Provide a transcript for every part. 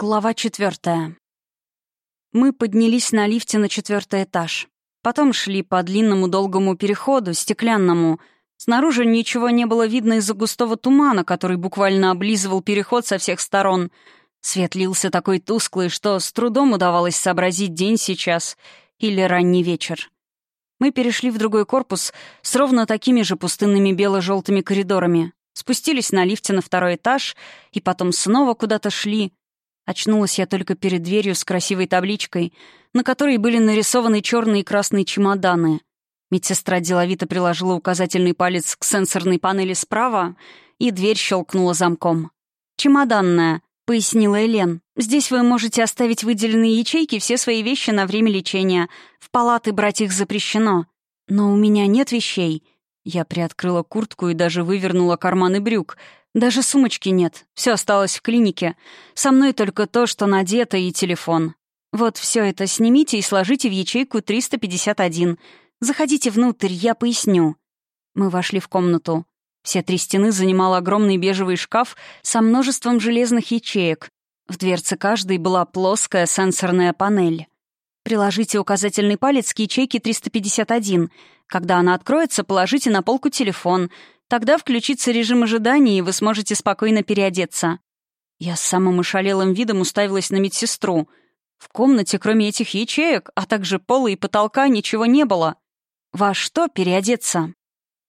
Глава четвертая. Мы поднялись на лифте на четвертый этаж. Потом шли по длинному долгому переходу, стеклянному. Снаружи ничего не было видно из-за густого тумана, который буквально облизывал переход со всех сторон. Свет лился такой тусклый, что с трудом удавалось сообразить день сейчас или ранний вечер. Мы перешли в другой корпус с ровно такими же пустынными бело-желтыми коридорами. Спустились на лифте на второй этаж и потом снова куда-то шли — Очнулась я только перед дверью с красивой табличкой, на которой были нарисованы черные и красные чемоданы. Медсестра деловито приложила указательный палец к сенсорной панели справа, и дверь щелкнула замком. «Чемоданная», — пояснила Элен. «Здесь вы можете оставить выделенные ячейки все свои вещи на время лечения. В палаты брать их запрещено. Но у меня нет вещей». Я приоткрыла куртку и Даже сумочки нет. Все осталось в клинике. Со мной только то, что надето, и телефон. Вот все это снимите и сложите в ячейку 351. Заходите внутрь, я поясню». Мы вошли в комнату. Все три стены занимал огромный бежевый шкаф со множеством железных ячеек. В дверце каждой была плоская сенсорная панель. Приложите указательный палец к ячейке 351. Когда она откроется, положите на полку телефон — Тогда включится режим ожидания, и вы сможете спокойно переодеться». Я с самым ошалелым видом уставилась на медсестру. В комнате, кроме этих ячеек, а также пола и потолка, ничего не было. «Во что переодеться?»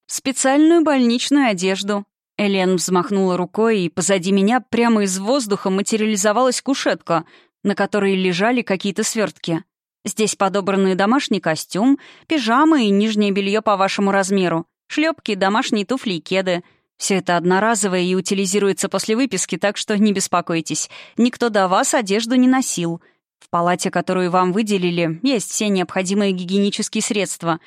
«В специальную больничную одежду». Элен взмахнула рукой, и позади меня прямо из воздуха материализовалась кушетка, на которой лежали какие-то свертки. Здесь подобраны домашний костюм, пижамы и нижнее белье по вашему размеру шлепки, домашние туфли и кеды. Все это одноразовое и утилизируется после выписки, так что не беспокойтесь. Никто до вас одежду не носил. В палате, которую вам выделили, есть все необходимые гигиенические средства.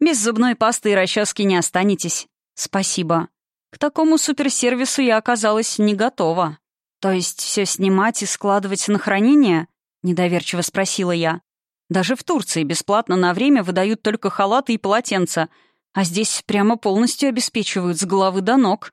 Без зубной пасты и расчески не останетесь. Спасибо. К такому суперсервису я оказалась не готова. То есть все снимать и складывать на хранение? Недоверчиво спросила я. Даже в Турции бесплатно на время выдают только халаты и полотенца — а здесь прямо полностью обеспечивают с головы до ног.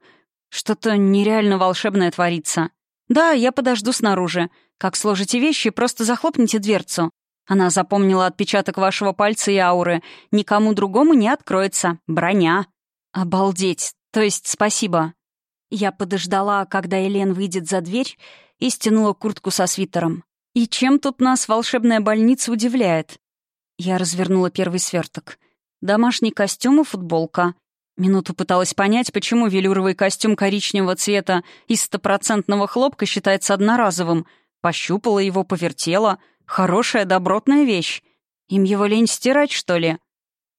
Что-то нереально волшебное творится. Да, я подожду снаружи. Как сложите вещи, просто захлопните дверцу. Она запомнила отпечаток вашего пальца и ауры. Никому другому не откроется. Броня. Обалдеть. То есть спасибо. Я подождала, когда Элен выйдет за дверь, и стянула куртку со свитером. И чем тут нас волшебная больница удивляет? Я развернула первый сверток. Домашний костюм и футболка. Минуту пыталась понять, почему велюровый костюм коричневого цвета из стопроцентного хлопка считается одноразовым. Пощупала его, повертела. Хорошая, добротная вещь. Им его лень стирать, что ли?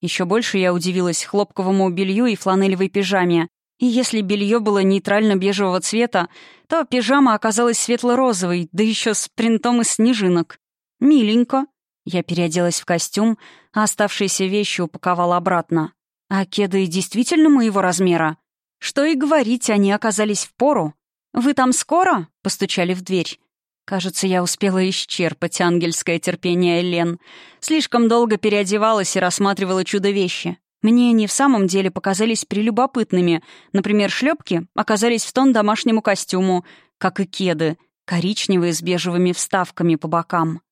Еще больше я удивилась хлопковому белью и фланелевой пижаме. И если белье было нейтрально-бежевого цвета, то пижама оказалась светло-розовой, да еще с принтом из снежинок. Миленько. Я переоделась в костюм, а оставшиеся вещи упаковала обратно. А кеды действительно моего размера? Что и говорить, они оказались в пору. «Вы там скоро?» — постучали в дверь. Кажется, я успела исчерпать ангельское терпение Элен. Слишком долго переодевалась и рассматривала чудо-вещи. Мне они в самом деле показались прелюбопытными. Например, шлепки оказались в тон домашнему костюму, как и кеды, коричневые с бежевыми вставками по бокам.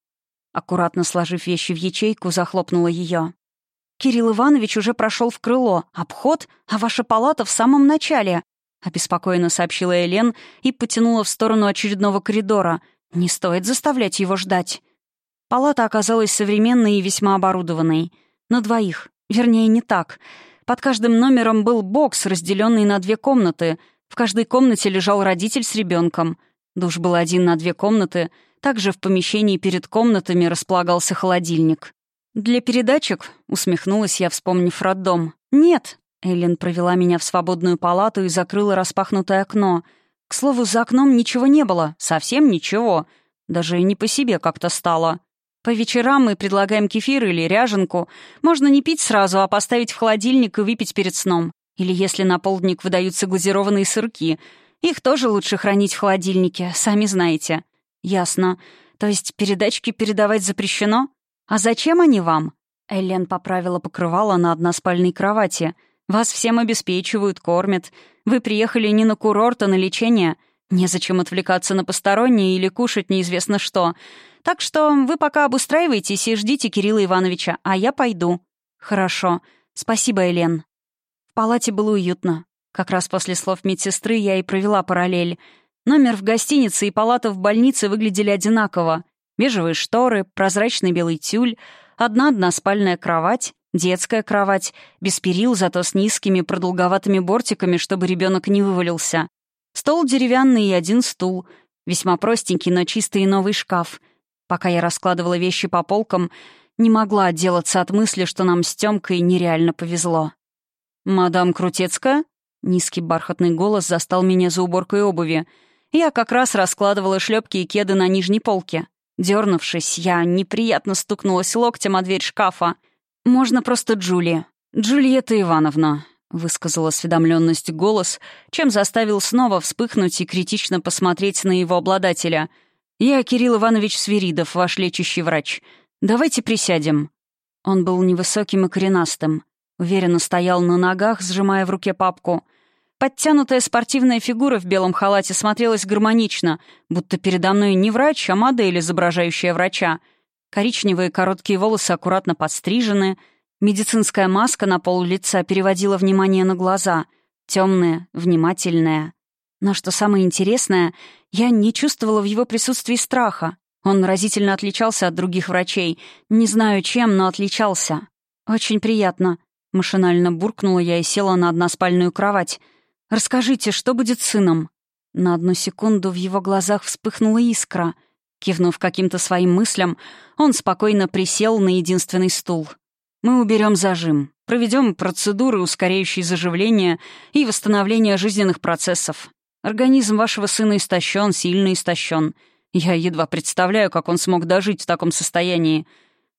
Аккуратно сложив вещи в ячейку, захлопнула ее. «Кирилл Иванович уже прошел в крыло. Обход? А ваша палата в самом начале!» Обеспокоенно сообщила Элен и потянула в сторону очередного коридора. «Не стоит заставлять его ждать». Палата оказалась современной и весьма оборудованной. На двоих. Вернее, не так. Под каждым номером был бокс, разделенный на две комнаты. В каждой комнате лежал родитель с ребенком. Душ был один на две комнаты, также в помещении перед комнатами располагался холодильник. «Для передачек?» — усмехнулась я, вспомнив роддом. «Нет!» — Эллен провела меня в свободную палату и закрыла распахнутое окно. К слову, за окном ничего не было, совсем ничего. Даже не по себе как-то стало. По вечерам мы предлагаем кефир или ряженку. Можно не пить сразу, а поставить в холодильник и выпить перед сном. Или если на полдник выдаются глазированные сырки — их тоже лучше хранить в холодильнике, сами знаете». «Ясно. То есть передачки передавать запрещено? А зачем они вам?» Элен поправила покрывало на односпальной кровати. «Вас всем обеспечивают, кормят. Вы приехали не на курорт, а на лечение. Незачем отвлекаться на посторонние или кушать неизвестно что. Так что вы пока обустраиваетесь и ждите Кирилла Ивановича, а я пойду». «Хорошо. Спасибо, Элен». В палате было уютно. Как раз после слов медсестры я и провела параллель. Номер в гостинице и палата в больнице выглядели одинаково. Бежевые шторы, прозрачный белый тюль, одна односпальная кровать, детская кровать, без перил, зато с низкими продолговатыми бортиками, чтобы ребенок не вывалился. Стол деревянный и один стул. Весьма простенький, но чистый и новый шкаф. Пока я раскладывала вещи по полкам, не могла отделаться от мысли, что нам с Тёмкой нереально повезло. «Мадам Крутецкая?» Низкий бархатный голос застал меня за уборкой обуви. Я как раз раскладывала шлепки и кеды на нижней полке. Дернувшись, я неприятно стукнулась локтем о дверь шкафа. «Можно просто Джули. Джульетта Ивановна», — высказала осведомленность голос, чем заставил снова вспыхнуть и критично посмотреть на его обладателя. «Я Кирилл Иванович Свиридов, ваш лечащий врач. Давайте присядем». Он был невысоким и коренастым. Уверенно стоял на ногах, сжимая в руке папку — Подтянутая спортивная фигура в белом халате смотрелась гармонично, будто передо мной не врач, а модель, изображающая врача. Коричневые короткие волосы аккуратно подстрижены, медицинская маска на полу лица переводила внимание на глаза, темные, внимательные. Но что самое интересное, я не чувствовала в его присутствии страха. Он разительно отличался от других врачей. Не знаю чем, но отличался. «Очень приятно», — машинально буркнула я и села на односпальную кровать — «Расскажите, что будет с сыном?» На одну секунду в его глазах вспыхнула искра. Кивнув каким-то своим мыслям, он спокойно присел на единственный стул. «Мы уберем зажим, проведем процедуры, ускоряющие заживление и восстановление жизненных процессов. Организм вашего сына истощен, сильно истощен. Я едва представляю, как он смог дожить в таком состоянии.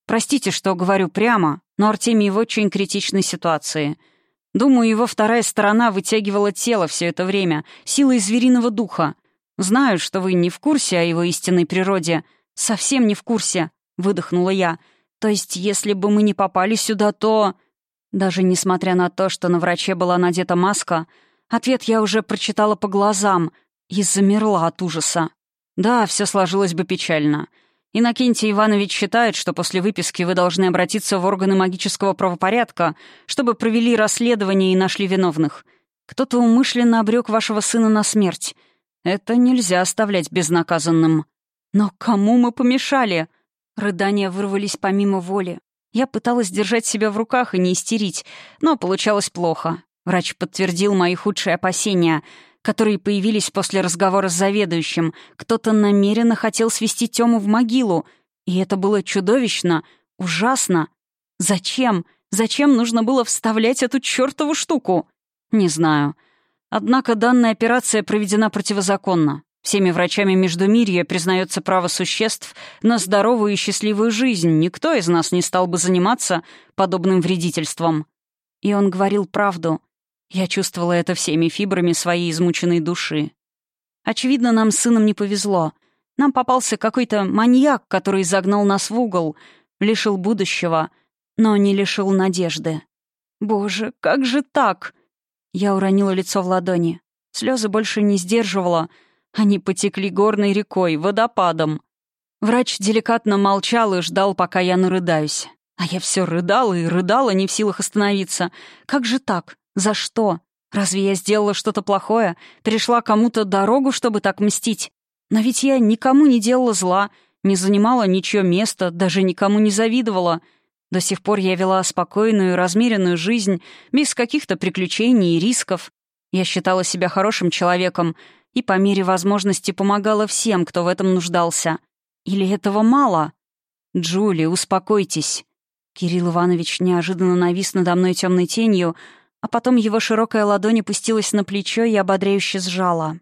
Простите, что говорю прямо, но Артемий в очень критичной ситуации — Думаю, его вторая сторона вытягивала тело все это время, силой звериного духа. Знаю, что вы не в курсе о его истинной природе. Совсем не в курсе, — выдохнула я. То есть, если бы мы не попали сюда, то... Даже несмотря на то, что на враче была надета маска, ответ я уже прочитала по глазам и замерла от ужаса. Да, все сложилось бы печально. — Иннокентий Иванович считает, что после выписки вы должны обратиться в органы магического правопорядка, чтобы провели расследование и нашли виновных. Кто-то умышленно обрек вашего сына на смерть. Это нельзя оставлять безнаказанным. Но кому мы помешали? Рыдания вырвались помимо воли. Я пыталась держать себя в руках и не истерить, но получалось плохо. Врач подтвердил мои худшие опасения — которые появились после разговора с заведующим. Кто-то намеренно хотел свести Тему в могилу. И это было чудовищно, ужасно. Зачем? Зачем нужно было вставлять эту чертову штуку? Не знаю. Однако данная операция проведена противозаконно. Всеми врачами Междумирья признается право существ на здоровую и счастливую жизнь. Никто из нас не стал бы заниматься подобным вредительством. И он говорил правду. Я чувствовала это всеми фибрами своей измученной души. Очевидно, нам с сыном не повезло. Нам попался какой-то маньяк, который загнал нас в угол, лишил будущего, но не лишил надежды. «Боже, как же так?» Я уронила лицо в ладони. Слезы больше не сдерживала. Они потекли горной рекой, водопадом. Врач деликатно молчал и ждал, пока я нарыдаюсь. А я все рыдала и рыдала, не в силах остановиться. «Как же так? За что? Разве я сделала что-то плохое? Перешла кому-то дорогу, чтобы так мстить? Но ведь я никому не делала зла, не занимала ничье место, даже никому не завидовала. До сих пор я вела спокойную, размеренную жизнь, без каких-то приключений и рисков. Я считала себя хорошим человеком и по мере возможности помогала всем, кто в этом нуждался. Или этого мало? Джули, успокойтесь. Кирилл Иванович неожиданно навис надо мной темной тенью, а потом его широкая ладонь опустилась на плечо и ободряюще сжала.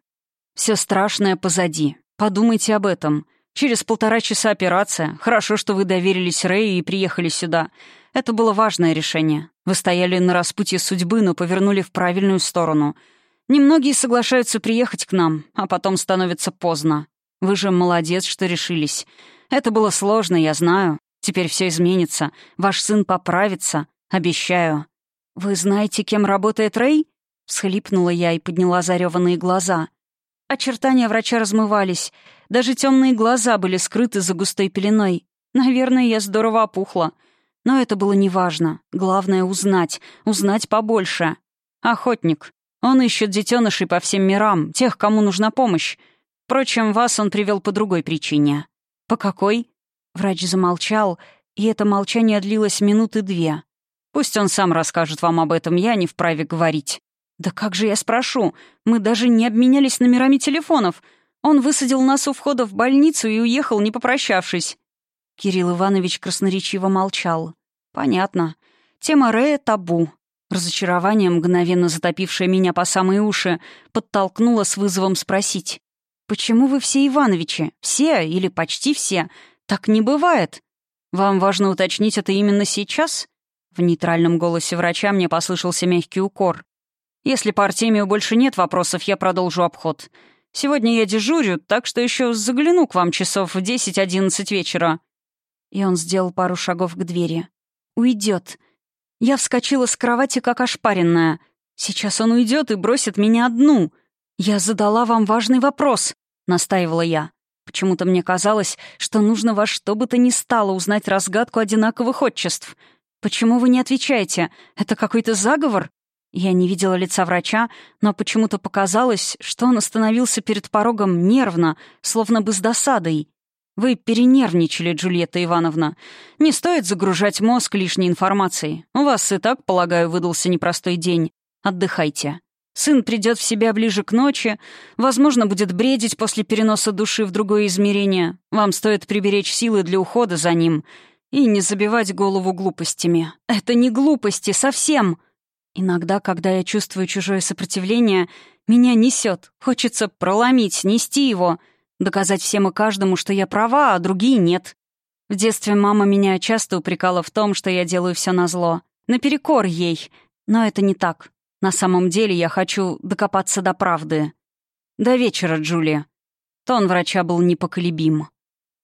«Все страшное позади. Подумайте об этом. Через полтора часа операция. Хорошо, что вы доверились Рэю и приехали сюда. Это было важное решение. Вы стояли на распутье судьбы, но повернули в правильную сторону. Немногие соглашаются приехать к нам, а потом становится поздно. Вы же молодец, что решились. Это было сложно, я знаю. Теперь все изменится. Ваш сын поправится. Обещаю». «Вы знаете, кем работает Рэй?» — всхлипнула я и подняла зареванные глаза. Очертания врача размывались. Даже темные глаза были скрыты за густой пеленой. Наверное, я здорово опухла. Но это было неважно. Главное — узнать. Узнать побольше. Охотник. Он ищет детенышей по всем мирам, тех, кому нужна помощь. Впрочем, вас он привел по другой причине. По какой? Врач замолчал, и это молчание длилось минуты две. Пусть он сам расскажет вам об этом, я не вправе говорить». «Да как же я спрошу? Мы даже не обменялись номерами телефонов. Он высадил нас у входа в больницу и уехал, не попрощавшись». Кирилл Иванович красноречиво молчал. «Понятно. Тема Рея — табу. Разочарование, мгновенно затопившее меня по самые уши, подтолкнуло с вызовом спросить. «Почему вы все Ивановичи? Все или почти все? Так не бывает. Вам важно уточнить это именно сейчас?» В нейтральном голосе врача мне послышался мягкий укор. «Если по Артемию больше нет вопросов, я продолжу обход. Сегодня я дежурю, так что еще загляну к вам часов в десять-одиннадцать вечера». И он сделал пару шагов к двери. «Уйдет». Я вскочила с кровати, как ошпаренная. «Сейчас он уйдет и бросит меня одну. Я задала вам важный вопрос», — настаивала я. Почему-то мне казалось, что нужно во что бы то ни стало узнать разгадку одинаковых отчеств — Почему вы не отвечаете? Это какой-то заговор?» Я не видела лица врача, но почему-то показалось, что он остановился перед порогом нервно, словно бы с досадой. «Вы перенервничали, Джульетта Ивановна. Не стоит загружать мозг лишней информацией. У вас и так, полагаю, выдался непростой день. Отдыхайте. Сын придет в себя ближе к ночи, возможно, будет бредить после переноса души в другое измерение. Вам стоит приберечь силы для ухода за ним и не забивать голову глупостями. Это не глупости совсем. Иногда, когда я чувствую чужое сопротивление, меня несет. Хочется проломить, нести его, доказать всем и каждому, что я права, а другие нет. В детстве мама меня часто упрекала в том, что я делаю все на назло. Наперекор ей. Но это не так. На самом деле я хочу докопаться до правды. До вечера, Джулия. Тон врача был непоколебим.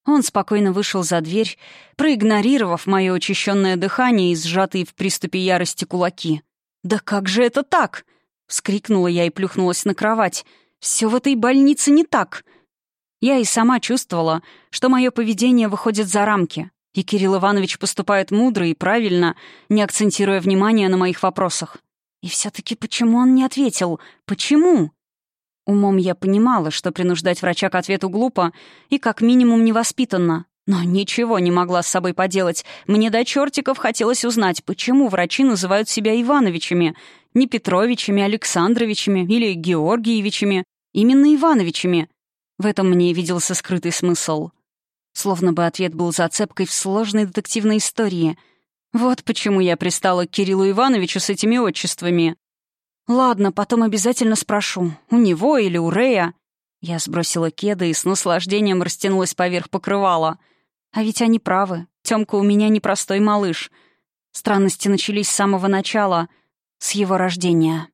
Он спокойно вышел за дверь, проигнорировав мое очищенное дыхание и сжатые в приступе ярости кулаки. «Да как же это так?» — вскрикнула я и плюхнулась на кровать. «Все в этой больнице не так!» Я и сама чувствовала, что мое поведение выходит за рамки, и Кирилл Иванович поступает мудро и правильно, не акцентируя внимания на моих вопросах. И все-таки почему он не ответил? Почему? Умом я понимала, что принуждать врача к ответу глупо и как минимум невоспитанно. Но ничего не могла с собой поделать. Мне до чертиков хотелось узнать, почему врачи называют себя Ивановичами, не Петровичами, Александровичами или Георгиевичами, именно Ивановичами. В этом мне виделся скрытый смысл. Словно бы ответ был зацепкой в сложной детективной истории. Вот почему я пристала к Кириллу Ивановичу с этими отчествами. «Ладно, потом обязательно спрошу. У него или у Рея?» Я сбросила кеды и с наслаждением растянулась поверх покрывала. «А ведь они правы. Тёмка у меня непростой малыш. Странности начались с самого начала, с его рождения».